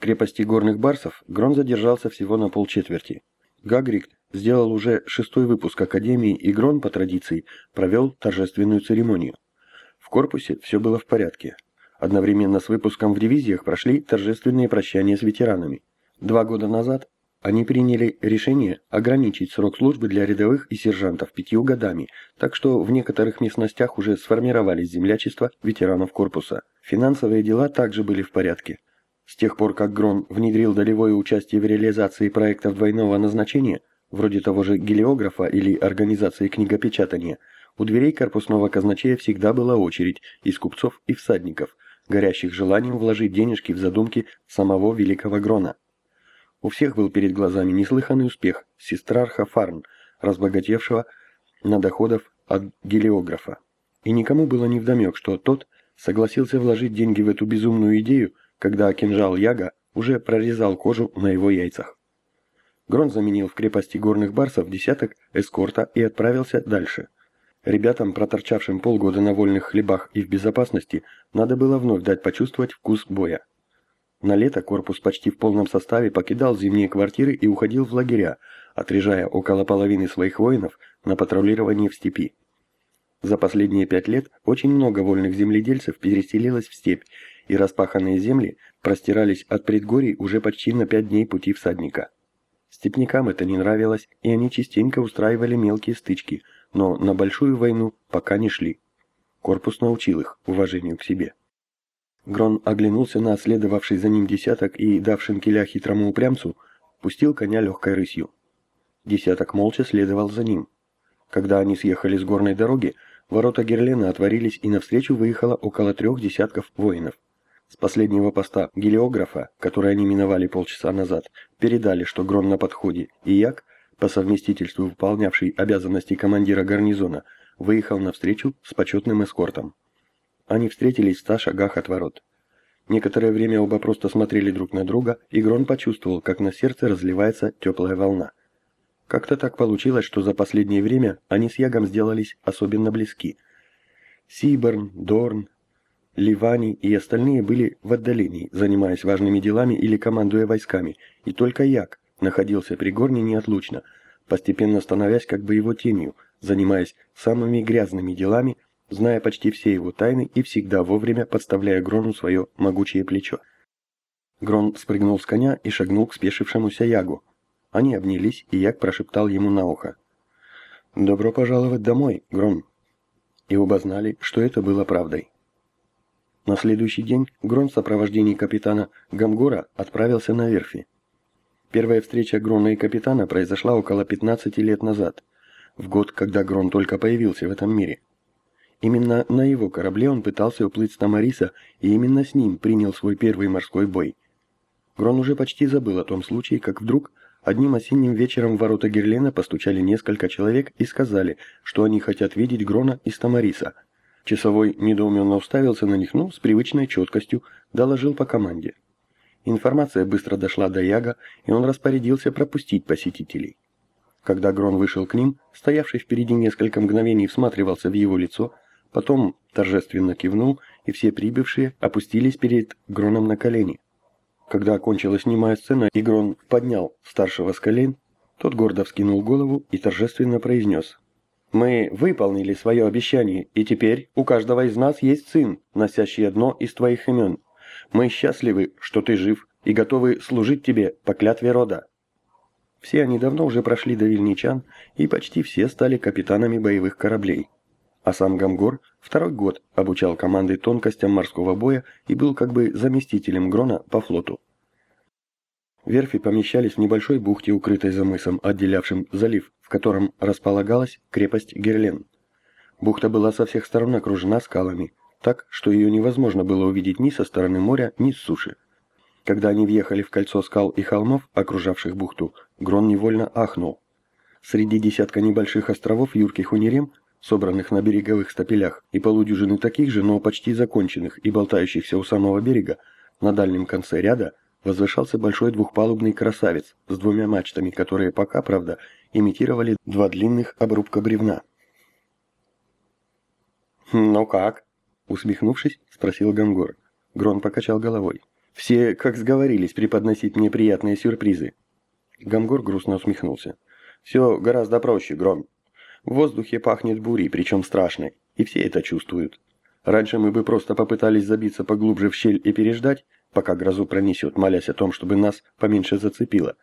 крепости горных барсов Грон задержался всего на полчетверти. Гагрик сделал уже шестой выпуск Академии, и Грон, по традиции, провел торжественную церемонию. В корпусе все было в порядке. Одновременно с выпуском в дивизиях прошли торжественные прощания с ветеранами. Два года назад они приняли решение ограничить срок службы для рядовых и сержантов пятью годами, так что в некоторых местностях уже сформировались землячества ветеранов корпуса. Финансовые дела также были в порядке. С тех пор, как Грон внедрил долевое участие в реализации проектов двойного назначения, вроде того же гелиографа или организации книгопечатания, у дверей корпусного казначея всегда была очередь из купцов и всадников, горящих желанием вложить денежки в задумки самого великого Грона. У всех был перед глазами неслыханный успех сестрарха Фарн, разбогатевшего на доходов от гелиографа. И никому было не вдомек, что тот согласился вложить деньги в эту безумную идею, когда кинжал Яга уже прорезал кожу на его яйцах. Грон заменил в крепости горных барсов десяток эскорта и отправился дальше. Ребятам, проторчавшим полгода на вольных хлебах и в безопасности, надо было вновь дать почувствовать вкус боя. На лето корпус почти в полном составе покидал зимние квартиры и уходил в лагеря, отряжая около половины своих воинов на патрулирование в степи. За последние пять лет очень много вольных земледельцев переселилось в степь, и распаханные земли простирались от предгорий уже почти на пять дней пути всадника. Степнякам это не нравилось, и они частенько устраивали мелкие стычки, но на большую войну пока не шли. Корпус научил их уважению к себе. Грон оглянулся на следовавший за ним десяток и, дав шинкеля хитрому упрямцу, пустил коня легкой рысью. Десяток молча следовал за ним. Когда они съехали с горной дороги, ворота Герлена отворились и навстречу выехало около трех десятков воинов. С последнего поста гелиографа, который они миновали полчаса назад, передали, что Грон на подходе, и Як, по совместительству выполнявший обязанности командира гарнизона, выехал навстречу с почетным эскортом. Они встретились в ста шагах от ворот. Некоторое время оба просто смотрели друг на друга, и Грон почувствовал, как на сердце разливается теплая волна. Как-то так получилось, что за последнее время они с Ягом сделались особенно близки. Сиберн, Дорн, Ливани и остальные были в отдалении, занимаясь важными делами или командуя войсками, и только Як находился при Горне неотлучно, постепенно становясь как бы его тенью, занимаясь самыми грязными делами, зная почти все его тайны и всегда вовремя подставляя Грону свое могучее плечо. Грон спрыгнул с коня и шагнул к спешившемуся Ягу. Они обнялись, и Яг прошептал ему на ухо. «Добро пожаловать домой, Грон!» И оба знали, что это было правдой. На следующий день Грон в сопровождении капитана Гамгора отправился на верфи. Первая встреча Грона и капитана произошла около 15 лет назад, в год, когда Грон только появился в этом мире. Именно на его корабле он пытался уплыть с Тамариса, и именно с ним принял свой первый морской бой. Грон уже почти забыл о том случае, как вдруг одним осенним вечером в ворота Герлена постучали несколько человек и сказали, что они хотят видеть Грона из Тамариса – Часовой недоуменно уставился на них, но с привычной четкостью доложил по команде. Информация быстро дошла до Яга, и он распорядился пропустить посетителей. Когда Грон вышел к ним, стоявший впереди несколько мгновений всматривался в его лицо, потом торжественно кивнул, и все прибывшие опустились перед Гроном на колени. Когда окончилась снимая сцена, и Грон поднял старшего с колен, тот гордо вскинул голову и торжественно произнес мы выполнили свое обещание, и теперь у каждого из нас есть сын, носящий одно из твоих имен. Мы счастливы, что ты жив, и готовы служить тебе по клятве рода». Все они давно уже прошли до Вильничан, и почти все стали капитанами боевых кораблей. А сам Гамгор второй год обучал команды тонкостям морского боя и был как бы заместителем Грона по флоту. Верфи помещались в небольшой бухте, укрытой за мысом, отделявшим залив, котором располагалась крепость Герлен. Бухта была со всех сторон окружена скалами, так, что ее невозможно было увидеть ни со стороны моря, ни с суши. Когда они въехали в кольцо скал и холмов, окружавших бухту, Грон невольно ахнул. Среди десятка небольших островов юрких унирем, собранных на береговых стапелях, и полудюжины таких же, но почти законченных и болтающихся у самого берега, на дальнем конце ряда возвышался большой двухпалубный красавец с двумя мачтами, которые пока, правда, имитировали два длинных обрубка бревна. «Ну как?» — усмехнувшись, спросил Гангор. Грон покачал головой. Все, как сговорились, преподносить мне приятные сюрпризы. Гамгор грустно усмехнулся. Все гораздо проще, Грон. В воздухе пахнет бурей, причем страшной, и все это чувствуют. Раньше мы бы просто попытались забиться поглубже в щель и переждать, пока грозу пронесет, молясь о том, чтобы нас поменьше зацепило.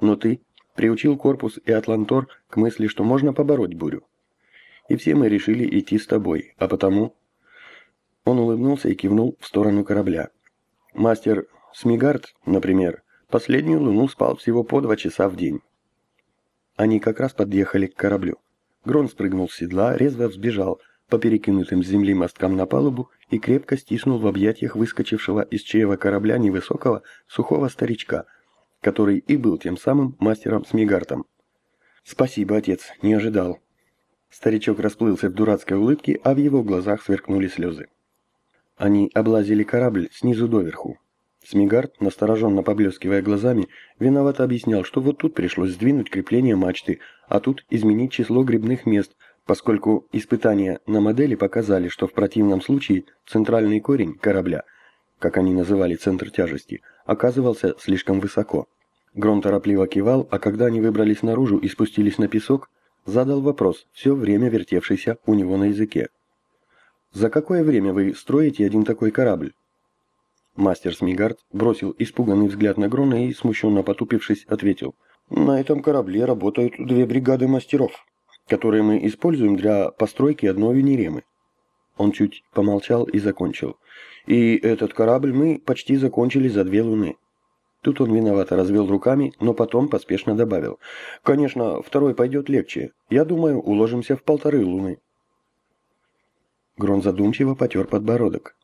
Но ты приучил корпус и Атлантор к мысли, что можно побороть бурю. И все мы решили идти с тобой, а потому... Он улыбнулся и кивнул в сторону корабля. Мастер Смигард, например, последнюю луну спал всего по два часа в день. Они как раз подъехали к кораблю. Грон спрыгнул с седла, резво взбежал по перекинутым с земли мосткам на палубу и крепко стиснул в объятиях выскочившего из чрева корабля невысокого, сухого старичка, который и был тем самым мастером Смигартом. «Спасибо, отец, не ожидал». Старичок расплылся в дурацкой улыбке, а в его глазах сверкнули слезы. Они облазили корабль снизу доверху. Смигард, настороженно поблескивая глазами, виновато объяснял, что вот тут пришлось сдвинуть крепление мачты, а тут изменить число грибных мест, поскольку испытания на модели показали, что в противном случае центральный корень корабля, как они называли центр тяжести, оказывался слишком высоко. Грон торопливо кивал, а когда они выбрались наружу и спустились на песок, задал вопрос, все время вертевшийся у него на языке. «За какое время вы строите один такой корабль?» Мастер Смигард бросил испуганный взгляд на Грона и, смущенно потупившись, ответил. «На этом корабле работают две бригады мастеров которые мы используем для постройки одной Венеремы. Он чуть помолчал и закончил. И этот корабль мы почти закончили за две луны. Тут он виновато развел руками, но потом поспешно добавил. Конечно, второй пойдет легче. Я думаю, уложимся в полторы луны. Грон задумчиво потер подбородок.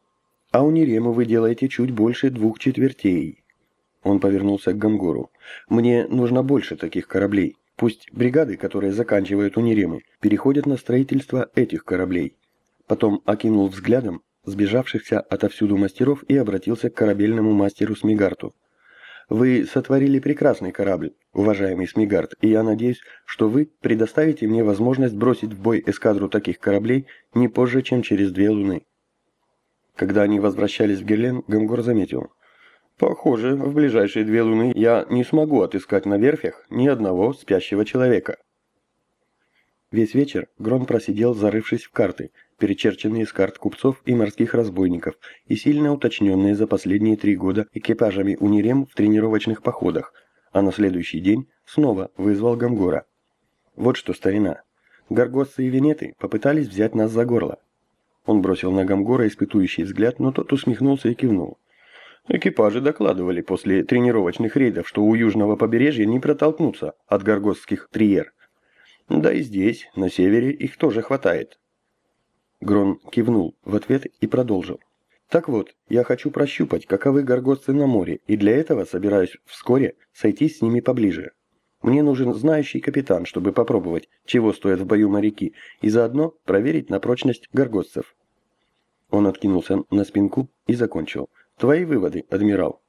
А у Неремы вы делаете чуть больше двух четвертей. Он повернулся к Гамгору. Мне нужно больше таких кораблей. Пусть бригады, которые заканчивают Униремы, переходят на строительство этих кораблей. Потом окинул взглядом сбежавшихся отовсюду мастеров и обратился к корабельному мастеру Смигарту. «Вы сотворили прекрасный корабль, уважаемый Смигарт, и я надеюсь, что вы предоставите мне возможность бросить в бой эскадру таких кораблей не позже, чем через две луны». Когда они возвращались в Герлен, Гамгор заметил – Похоже, в ближайшие две луны я не смогу отыскать на верфях ни одного спящего человека. Весь вечер Грон просидел, зарывшись в карты, перечерченные с карт купцов и морских разбойников, и сильно уточненные за последние три года экипажами Унирем в тренировочных походах, а на следующий день снова вызвал Гамгора. Вот что, старина. Горгосцы и Венеты попытались взять нас за горло. Он бросил на Гамгора испытующий взгляд, но тот усмехнулся и кивнул. Экипажи докладывали после тренировочных рейдов, что у южного побережья не протолкнуться от горгостских триер. Да и здесь, на севере, их тоже хватает. Грон кивнул в ответ и продолжил. Так вот, я хочу прощупать, каковы горгостцы на море, и для этого собираюсь вскоре сойтись с ними поближе. Мне нужен знающий капитан, чтобы попробовать, чего стоят в бою моряки, и заодно проверить на прочность горгостцев. Он откинулся на спинку и закончил. Твои выводы, адмирал.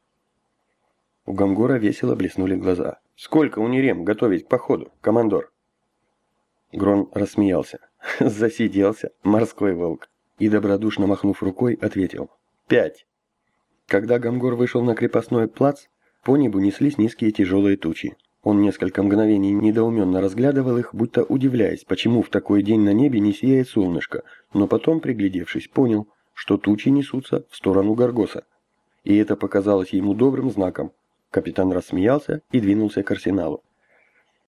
У Гамгора весело блеснули глаза. Сколько у Нерем готовить к походу, командор? Грон рассмеялся. Засиделся, морской волк. И, добродушно махнув рукой, ответил. Пять. Когда Гамгор вышел на крепостной плац, по небу неслись низкие тяжелые тучи. Он несколько мгновений недоуменно разглядывал их, будто удивляясь, почему в такой день на небе не сияет солнышко, но потом, приглядевшись, понял, что тучи несутся в сторону Гаргоса и это показалось ему добрым знаком. Капитан рассмеялся и двинулся к арсеналу.